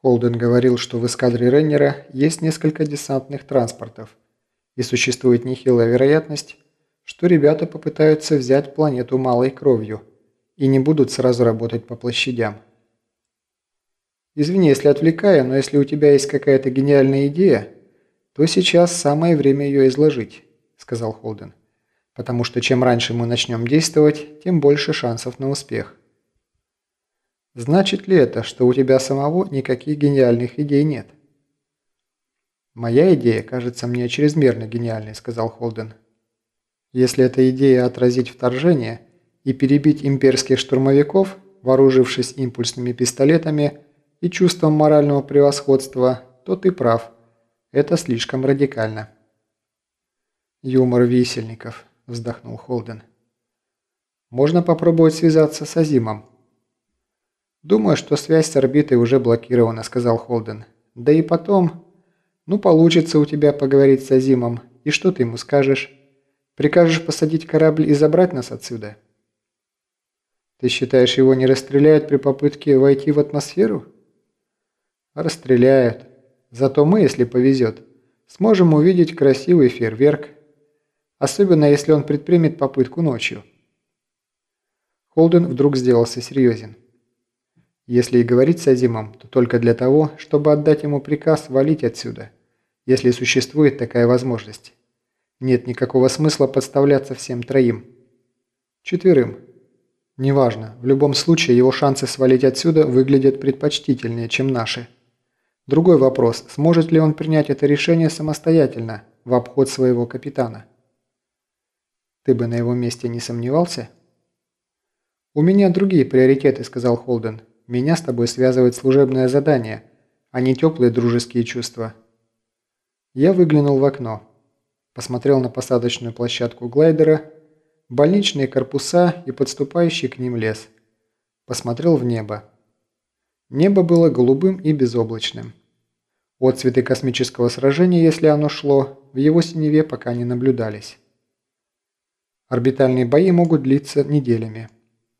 Холден говорил, что в эскадре Реннера есть несколько десантных транспортов, и существует нехилая вероятность, что ребята попытаются взять планету малой кровью и не будут сразу работать по площадям. Извини, если отвлекаю, но если у тебя есть какая-то гениальная идея, то сейчас самое время ее изложить, сказал Холден. Потому что чем раньше мы начнем действовать, тем больше шансов на успех. Значит ли это, что у тебя самого никаких гениальных идей нет? «Моя идея кажется мне чрезмерно гениальной», – сказал Холден. «Если эта идея отразить вторжение и перебить имперских штурмовиков, вооружившись импульсными пистолетами и чувством морального превосходства, то ты прав. Это слишком радикально». «Юмор висельников», – вздохнул Холден. «Можно попробовать связаться с Азимом». «Думаю, что связь с орбитой уже блокирована», – сказал Холден. «Да и потом, ну, получится у тебя поговорить с Азимом. И что ты ему скажешь? Прикажешь посадить корабль и забрать нас отсюда? Ты считаешь, его не расстреляют при попытке войти в атмосферу? Расстреляют. Зато мы, если повезет, сможем увидеть красивый фейерверк. Особенно, если он предпримет попытку ночью. Холден вдруг сделался серьезен. Если и говорить с Азимом, то только для того, чтобы отдать ему приказ валить отсюда если существует такая возможность. Нет никакого смысла подставляться всем троим. Четверым. Неважно, в любом случае его шансы свалить отсюда выглядят предпочтительнее, чем наши. Другой вопрос, сможет ли он принять это решение самостоятельно, в обход своего капитана? Ты бы на его месте не сомневался? «У меня другие приоритеты», – сказал Холден. «Меня с тобой связывает служебное задание, а не теплые дружеские чувства. Я выглянул в окно. Посмотрел на посадочную площадку глайдера, больничные корпуса и подступающий к ним лес. Посмотрел в небо. Небо было голубым и безоблачным. Отцветы космического сражения, если оно шло, в его синеве пока не наблюдались. Орбитальные бои могут длиться неделями.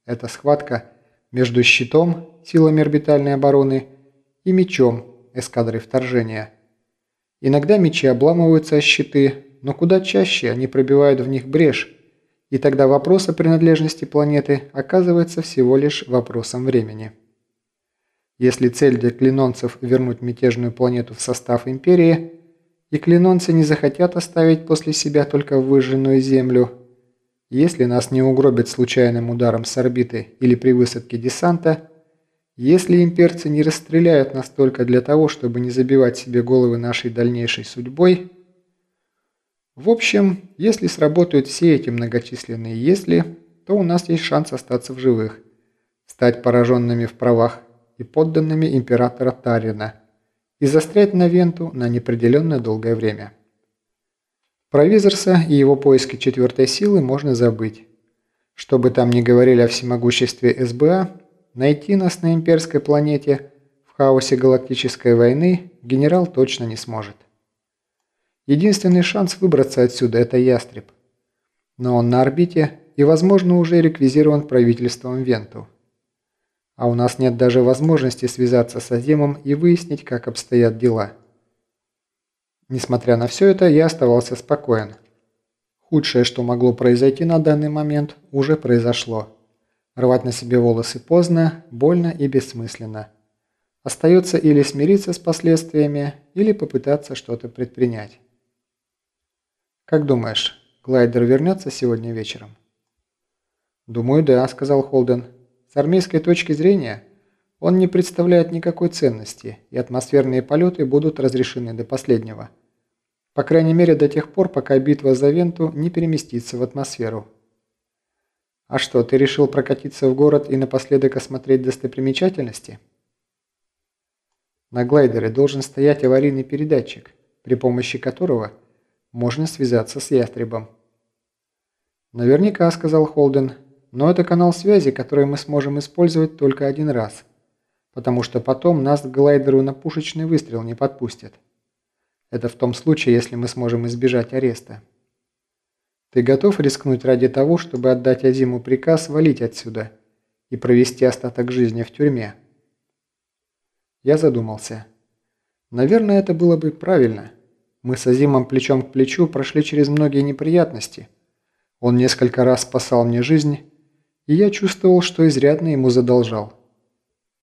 Это схватка между щитом, силами орбитальной обороны, и мечом, эскадрой вторжения – Иногда мечи обламываются о щиты, но куда чаще они пробивают в них брешь, и тогда вопрос о принадлежности планеты оказывается всего лишь вопросом времени. Если цель для клинонцев вернуть мятежную планету в состав Империи, и клинонцы не захотят оставить после себя только выжженную Землю, если нас не угробят случайным ударом с орбиты или при высадке десанта – если имперцы не расстреляют нас только для того, чтобы не забивать себе головы нашей дальнейшей судьбой... В общем, если сработают все эти многочисленные «если», то у нас есть шанс остаться в живых, стать пораженными в правах и подданными императора Тарина и застрять на Венту на неопределенное долгое время. Про Визерса и его поиски четвертой силы можно забыть. Что бы там ни говорили о всемогуществе СБА, Найти нас на имперской планете в хаосе галактической войны генерал точно не сможет. Единственный шанс выбраться отсюда – это ястреб. Но он на орбите и, возможно, уже реквизирован правительством Венту. А у нас нет даже возможности связаться с Азимом и выяснить, как обстоят дела. Несмотря на все это, я оставался спокоен. Худшее, что могло произойти на данный момент, уже произошло. Рвать на себе волосы поздно, больно и бессмысленно. Остается или смириться с последствиями, или попытаться что-то предпринять. «Как думаешь, глайдер вернется сегодня вечером?» «Думаю, да», – сказал Холден. «С армейской точки зрения он не представляет никакой ценности, и атмосферные полеты будут разрешены до последнего. По крайней мере до тех пор, пока битва за Венту не переместится в атмосферу». «А что, ты решил прокатиться в город и напоследок осмотреть достопримечательности?» На глайдере должен стоять аварийный передатчик, при помощи которого можно связаться с ястребом. «Наверняка», — сказал Холден, — «но это канал связи, который мы сможем использовать только один раз, потому что потом нас к глайдеру на пушечный выстрел не подпустят. Это в том случае, если мы сможем избежать ареста». Ты готов рискнуть ради того, чтобы отдать Азиму приказ валить отсюда и провести остаток жизни в тюрьме?» Я задумался. Наверное, это было бы правильно. Мы с Азимом плечом к плечу прошли через многие неприятности. Он несколько раз спасал мне жизнь, и я чувствовал, что изрядно ему задолжал.